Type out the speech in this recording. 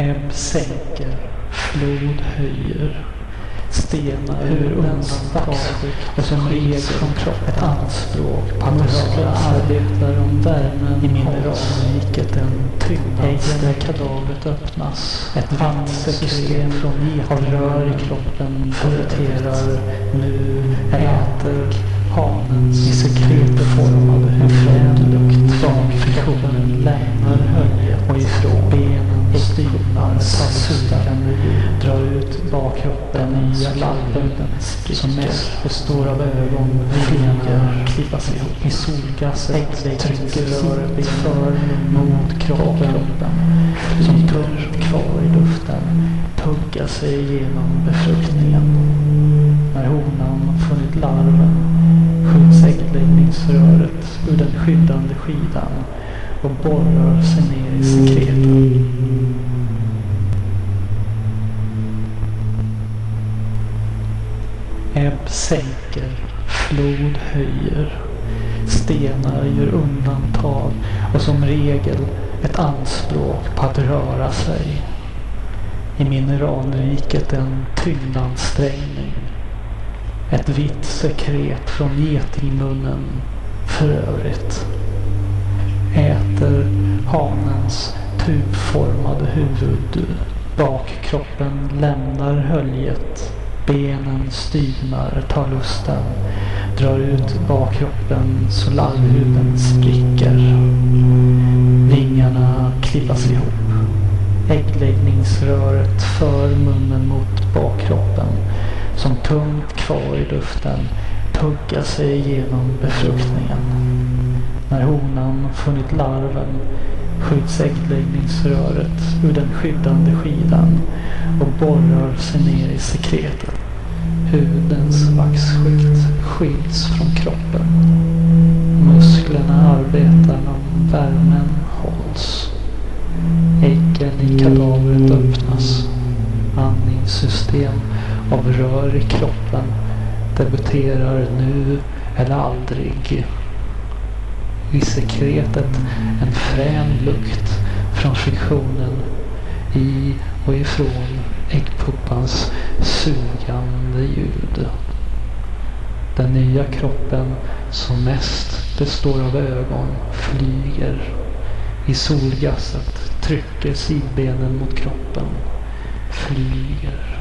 Ebb sänker, flod höjer. Stenar ur undantag och som regel från kropp ett anspråk på musklerna arbetar om värmen i mineralriket en tyngdande kadavret öppnas. Ett vandsystem från av rör i kroppen profiterar nu äter hanens i sekretformade huvudlukt bakkroppen i slarven som mest består av ögon, vingar, klippas ihop i solgasset, trycker röret för mot kroppen som tungt kvar i luften tuggar sig igenom befruktningen. När honan funnit larven skjuts äggläggningsröret ur den skyddande skidan och borrar sig ner i sekreten. Ebb sänker, flod höjer. Stenar gör undantag och som regel ett anspråk på att röra sig. I mineralriket en tyngdansträngning. Ett vitt sekret från getingmunnen för övrigt. Äter hanens tubformade huvud. Bakkroppen lämnar höljet. Benen styvnar, tar lusten. Drar ut bakkroppen så larvhuden spricker. Vingarna klippas ihop. Äggläggningsröret för munnen mot bakkroppen som tungt kvar i luften tuggar sig igenom befruktningen. När honan funnit larven skjuts äggläggningsröret ur den skyddande skidan och borrar sig ner i sekretet. Hudens vaxskikt skiljs från kroppen. Musklerna arbetar om värmen hålls. Äggen i kadavret öppnas. Andningssystem av rör i kroppen debuterar nu eller aldrig. I sekretet en frän lukt från friktionen i och ifrån äggpuppans sugande ljud. Den nya kroppen som mest består av ögon flyger. I solgasset trycker sidbenen mot kroppen. Flyger.